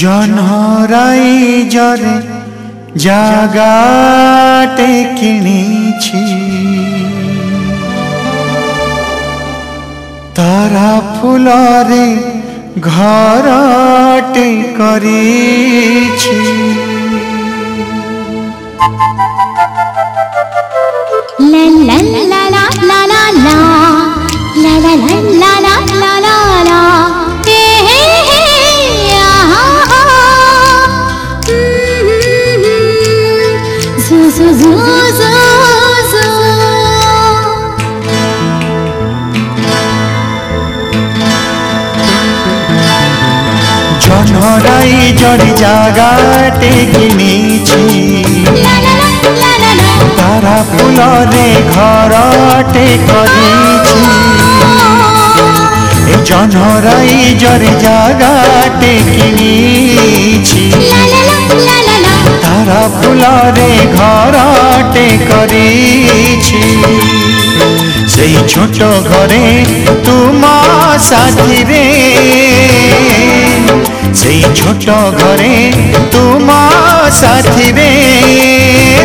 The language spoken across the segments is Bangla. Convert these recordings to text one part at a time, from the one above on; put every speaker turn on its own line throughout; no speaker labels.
জনরাই জরে জাগাটে কিনিছি। তারা ফুলরে ঘরটে করিছি।
la la la
জনরাই জরে জাগাটে কিনিছি তারা ফুলরে ঘরটে করিছি। জনরাই জরে জাগাটে কিনিছি তারা ফুলরে ঘরটে করিছি। সেই ছোট ঘরে তুমা সাথীরে সেই ছোট ঘরে তুমা সাথীরে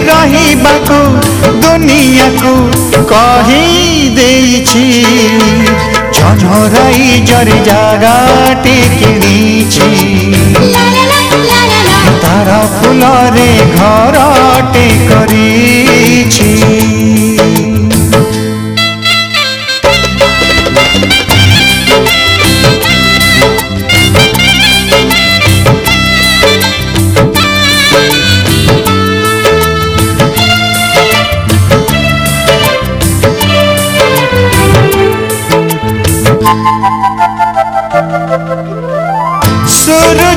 ରହିବାକୁ ଦୁନିଆକୁ କହି ଦେଇଛି ଝନରାଇ ଜରେ ଜାଗାଟେ କିଣିଛି
La la la la la la
ତାର ଫୁଲରେ ଘରଟେ କରିଛି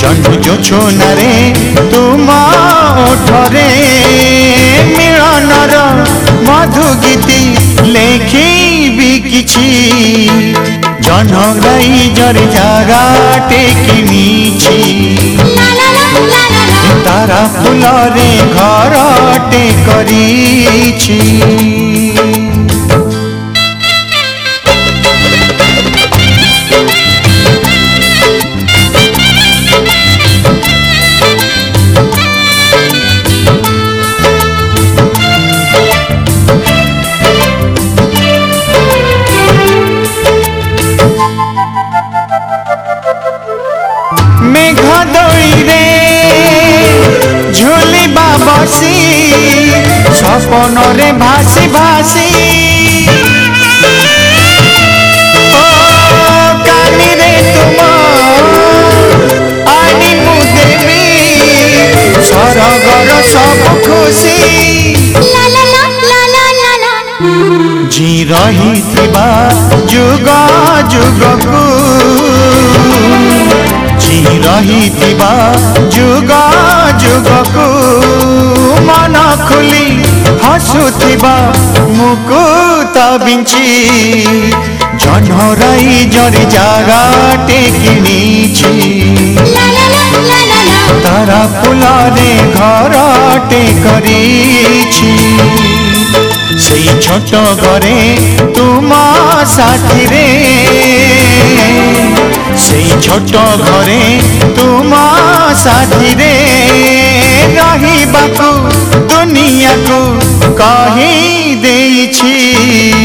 জন্ম যোচনারে তুম ওঠরে মিলনর মধু
গীতি লেখিবি কিছি। জহ্ন গাই জরে
ঝাগা টেকি নিছি তারা ফুলরে ঘরটে করিছি। বসি স্বপনরে ভাসি ভাসি। কালিরে আনি মু দেবি সরগর সব খুশি।
La la la la la la la
ଜି ଖୋଲି ହସୁଥିବା ମୁକୁତ ବିଞ୍ଚି ଜହ୍ନରାଇ ଜରି ଜାଗାଟେ କିଣିଛି
La la la la la la
ତାରା ଫୁଲରେ ଘରଟେ କରିଛି ସେଇ ଛୋଟ ଘରେ ତୁମ ସାଥିରେ दुनिया को कहे दे छी?